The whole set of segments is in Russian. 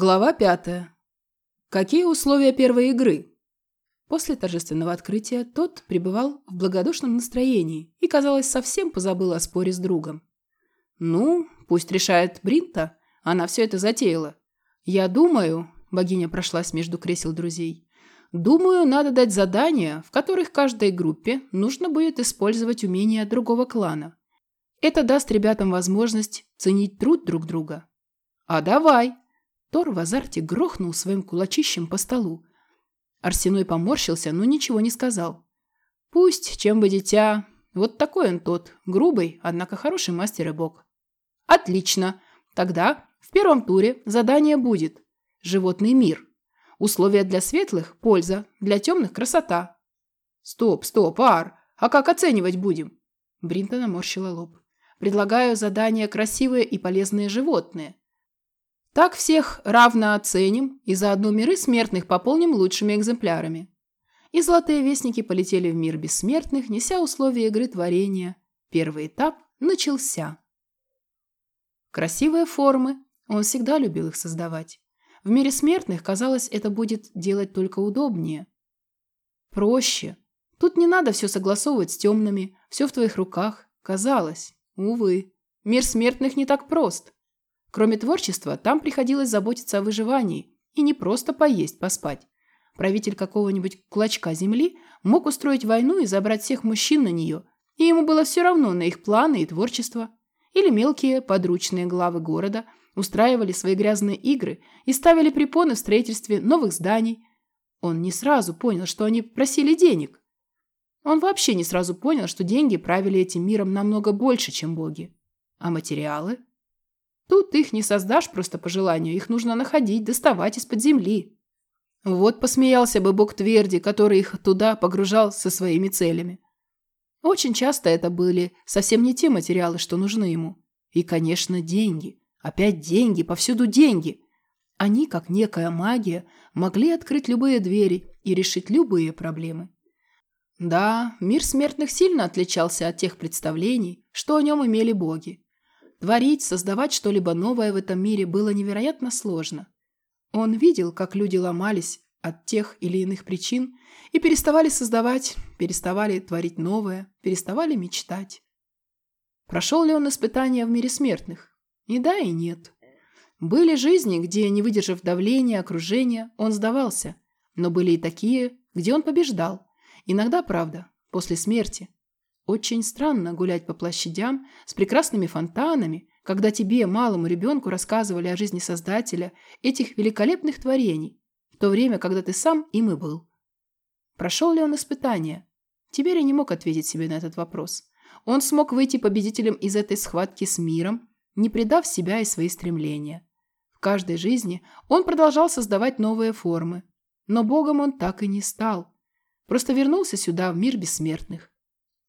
Глава пятая. Какие условия первой игры? После торжественного открытия тот пребывал в благодушном настроении и, казалось, совсем позабыл о споре с другом. «Ну, пусть решает Бринта, она все это затеяла. Я думаю...» – богиня прошлась между кресел друзей. «Думаю, надо дать задания, в которых каждой группе нужно будет использовать умения другого клана. Это даст ребятам возможность ценить труд друг друга». «А давай!» Тор в азарте грохнул своим кулачищем по столу. Арсеной поморщился, но ничего не сказал. «Пусть, чем бы дитя. Вот такой он тот. Грубый, однако хороший мастер и бог». «Отлично. Тогда в первом туре задание будет. Животный мир. Условия для светлых – польза, для темных – красота». «Стоп, стоп, Ар, а как оценивать будем?» Бринта наморщила лоб. «Предлагаю задание «Красивые и полезные животные». Так всех равно оценим и заодно миры смертных пополним лучшими экземплярами. И золотые вестники полетели в мир бессмертных, неся условия игры творения. Первый этап начался. Красивые формы. Он всегда любил их создавать. В мире смертных, казалось, это будет делать только удобнее. Проще. Тут не надо все согласовывать с темными, все в твоих руках. Казалось. Увы. Мир смертных не так прост. Кроме творчества, там приходилось заботиться о выживании и не просто поесть, поспать. Правитель какого-нибудь клочка земли мог устроить войну и забрать всех мужчин на нее, и ему было все равно на их планы и творчество. Или мелкие подручные главы города устраивали свои грязные игры и ставили препоны в строительстве новых зданий. Он не сразу понял, что они просили денег. Он вообще не сразу понял, что деньги правили этим миром намного больше, чем боги. А материалы? Тут их не создашь просто по желанию, их нужно находить, доставать из-под земли. Вот посмеялся бы бог Тверди, который их туда погружал со своими целями. Очень часто это были совсем не те материалы, что нужны ему. И, конечно, деньги. Опять деньги, повсюду деньги. Они, как некая магия, могли открыть любые двери и решить любые проблемы. Да, мир смертных сильно отличался от тех представлений, что о нем имели боги. Творить, создавать что-либо новое в этом мире было невероятно сложно. Он видел, как люди ломались от тех или иных причин и переставали создавать, переставали творить новое, переставали мечтать. Прошел ли он испытания в мире смертных? И да, и нет. Были жизни, где, не выдержав давления, окружения, он сдавался. Но были и такие, где он побеждал. Иногда, правда, после смерти. Очень странно гулять по площадям с прекрасными фонтанами, когда тебе, малому ребенку, рассказывали о жизни Создателя этих великолепных творений, в то время, когда ты сам им и был. Прошел ли он испытание? Теперь не мог ответить себе на этот вопрос. Он смог выйти победителем из этой схватки с миром, не предав себя и свои стремления. В каждой жизни он продолжал создавать новые формы, но богом он так и не стал. Просто вернулся сюда, в мир бессмертных.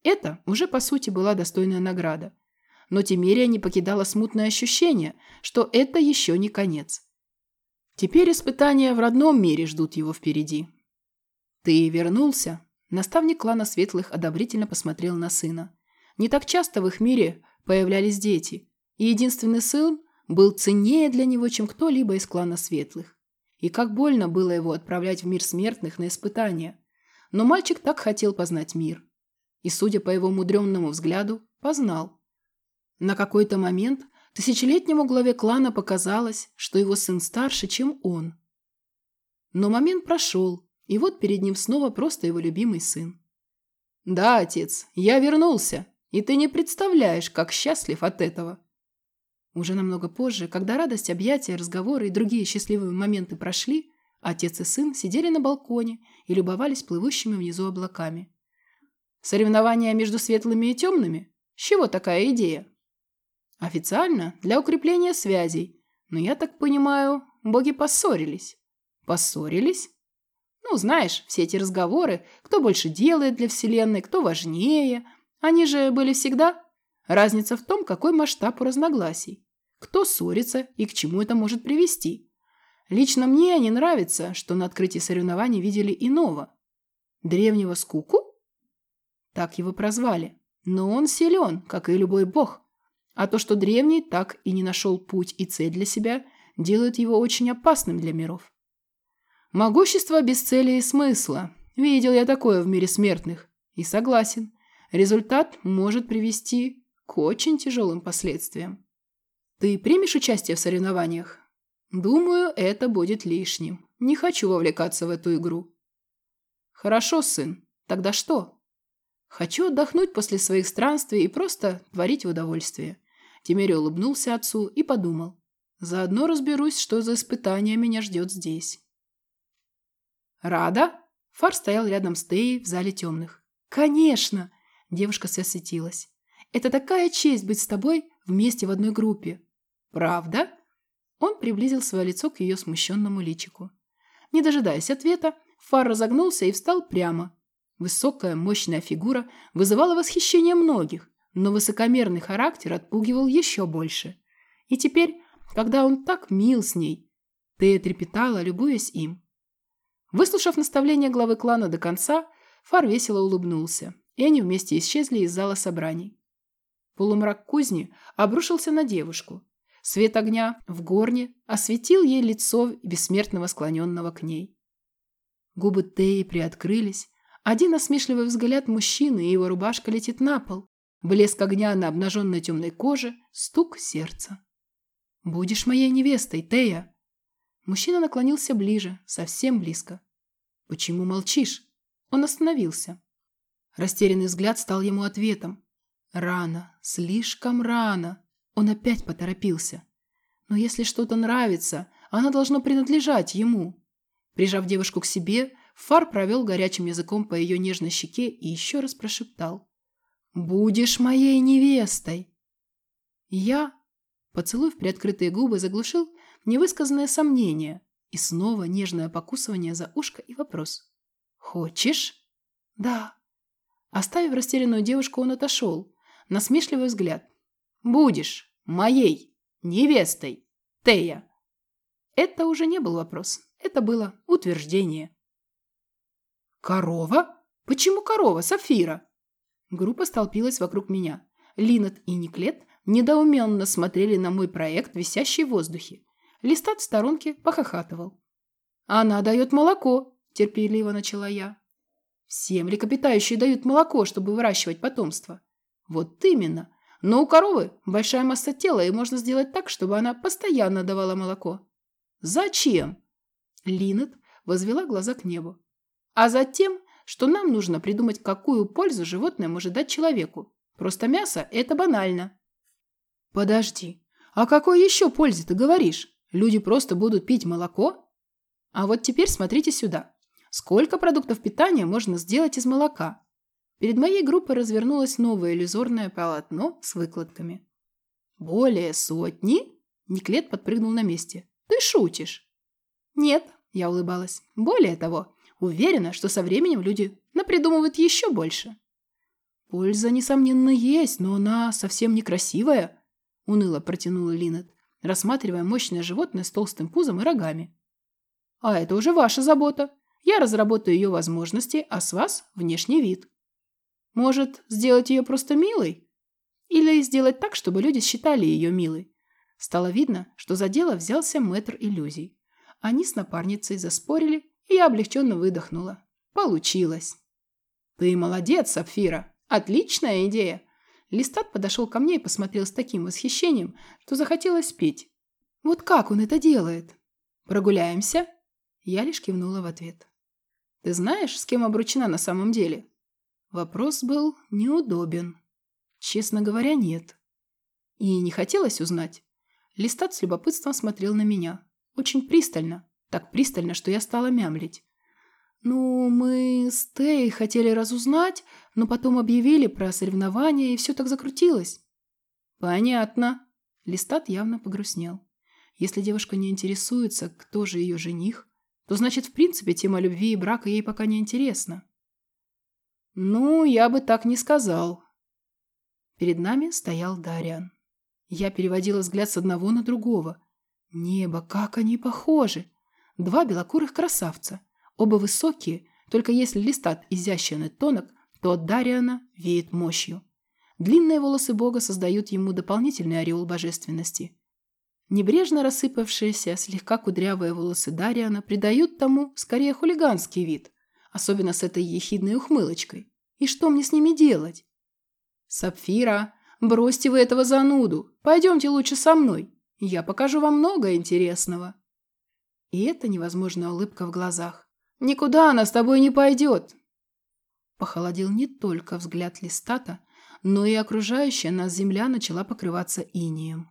Это уже, по сути, была достойная награда. Но Тимерия не покидала смутное ощущение, что это еще не конец. Теперь испытания в родном мире ждут его впереди. «Ты вернулся?» Наставник клана Светлых одобрительно посмотрел на сына. Не так часто в их мире появлялись дети, и единственный сын был ценнее для него, чем кто-либо из клана Светлых. И как больно было его отправлять в мир смертных на испытания. Но мальчик так хотел познать мир и, судя по его мудренному взгляду, познал. На какой-то момент тысячелетнему главе клана показалось, что его сын старше, чем он. Но момент прошел, и вот перед ним снова просто его любимый сын. «Да, отец, я вернулся, и ты не представляешь, как счастлив от этого». Уже намного позже, когда радость, объятия, разговоры и другие счастливые моменты прошли, отец и сын сидели на балконе и любовались плывущими внизу облаками. Соревнования между светлыми и темными? С чего такая идея? Официально для укрепления связей. Но я так понимаю, боги поссорились. Поссорились? Ну, знаешь, все эти разговоры, кто больше делает для Вселенной, кто важнее. Они же были всегда. Разница в том, какой масштаб у разногласий. Кто ссорится и к чему это может привести. Лично мне не нравится, что на открытии соревнований видели иного. Древнего скуку? Так его прозвали. Но он силен, как и любой бог. А то, что древний так и не нашел путь и цель для себя, делают его очень опасным для миров. Могущество без цели и смысла. Видел я такое в мире смертных. И согласен, результат может привести к очень тяжелым последствиям. Ты примешь участие в соревнованиях? Думаю, это будет лишним. Не хочу вовлекаться в эту игру. Хорошо, сын. Тогда что? Хочу отдохнуть после своих странствий и просто творить в удовольствие. Тимери улыбнулся отцу и подумал. Заодно разберусь, что за испытание меня ждет здесь. «Рада?» Фар стоял рядом с Теей в зале темных. «Конечно!» Девушка засветилась. «Это такая честь быть с тобой вместе в одной группе». «Правда?» Он приблизил свое лицо к ее смущенному личику. Не дожидаясь ответа, Фар разогнулся и встал прямо. Высокая, мощная фигура вызывала восхищение многих, но высокомерный характер отпугивал еще больше. И теперь, когда он так мил с ней, Тея трепетала, любуясь им. Выслушав наставление главы клана до конца, Фар весело улыбнулся, и они вместе исчезли из зала собраний. Полумрак кузни обрушился на девушку. Свет огня в горне осветил ей лицо бессмертного склоненного к ней. Губы Теи приоткрылись. Один осмешливый взгляд мужчины, и его рубашка летит на пол. Блеск огня на обнаженной темной коже, стук сердца. «Будешь моей невестой, Тея!» Мужчина наклонился ближе, совсем близко. «Почему молчишь?» Он остановился. Растерянный взгляд стал ему ответом. «Рано, слишком рано!» Он опять поторопился. Но если что-то нравится, оно должно принадлежать ему. Прижав девушку к себе, Фар провел горячим языком по ее нежной щеке и еще раз прошептал. «Будешь моей невестой!» Я, поцелуй в приоткрытые губы, заглушил невысказанное сомнение и снова нежное покусывание за ушко и вопрос. «Хочешь?» «Да». Оставив растерянную девушку, он отошел. Насмешливый взгляд. Будешь моей невестой, Тея. Это уже не был вопрос. Это было утверждение. Корова? Почему корова, Сафира? Группа столпилась вокруг меня. Линет и Никлет недоуменно смотрели на мой проект, висящий в воздухе. Листат в сторонке похохатывал. «Она дает молоко», – терпеливо начала я. «Все млекопитающие дают молоко, чтобы выращивать потомство». «Вот именно. Но у коровы большая масса тела, и можно сделать так, чтобы она постоянно давала молоко. Зачем? Линет возвела глаза к небу. А затем, что нам нужно придумать, какую пользу животное может дать человеку. Просто мясо – это банально. Подожди, а какой еще пользе ты говоришь? Люди просто будут пить молоко? А вот теперь смотрите сюда. Сколько продуктов питания можно сделать из молока? Перед моей группой развернулось новое иллюзорное полотно с выкладками. «Более сотни?» Никлет подпрыгнул на месте. «Ты шутишь?» «Нет», – я улыбалась. «Более того, уверена, что со временем люди напридумывают еще больше». «Польза, несомненно, есть, но она совсем некрасивая», – уныло протянула Линет, рассматривая мощное животное с толстым пузом и рогами. «А это уже ваша забота. Я разработаю ее возможности, а с вас – внешний вид». Может, сделать ее просто милой? Или сделать так, чтобы люди считали ее милой? Стало видно, что за дело взялся мэтр иллюзий. Они с напарницей заспорили, я облегченно выдохнула. Получилось. Ты молодец, Сапфира. Отличная идея. Листат подошел ко мне и посмотрел с таким восхищением, что захотелось петь. Вот как он это делает? Прогуляемся? Я лишь кивнула в ответ. Ты знаешь, с кем обручена на самом деле? Вопрос был неудобен. Честно говоря, нет. И не хотелось узнать. Листат с любопытством смотрел на меня. Очень пристально. Так пристально, что я стала мямлить. «Ну, мы с Тей хотели разузнать, но потом объявили про соревнования, и все так закрутилось». «Понятно». Листат явно погрустнел. Если девушка не интересуется, кто же ее жених, то значит, в принципе, тема любви и брака ей пока не интересна. «Ну, я бы так не сказал». Перед нами стоял Дариан. Я переводила взгляд с одного на другого. Небо, как они похожи! Два белокурых красавца. Оба высокие, только если листат изящен и тонок, то от Дариана веет мощью. Длинные волосы бога создают ему дополнительный ореол божественности. Небрежно рассыпавшиеся, слегка кудрявые волосы Дариана придают тому скорее хулиганский вид, особенно с этой ехидной ухмылочкой. И что мне с ними делать? Сапфира, бросьте вы этого зануду. Пойдемте лучше со мной. Я покажу вам много интересного. И это невозможная улыбка в глазах. Никуда она с тобой не пойдет. Похолодел не только взгляд листата, но и окружающая нас земля начала покрываться инием.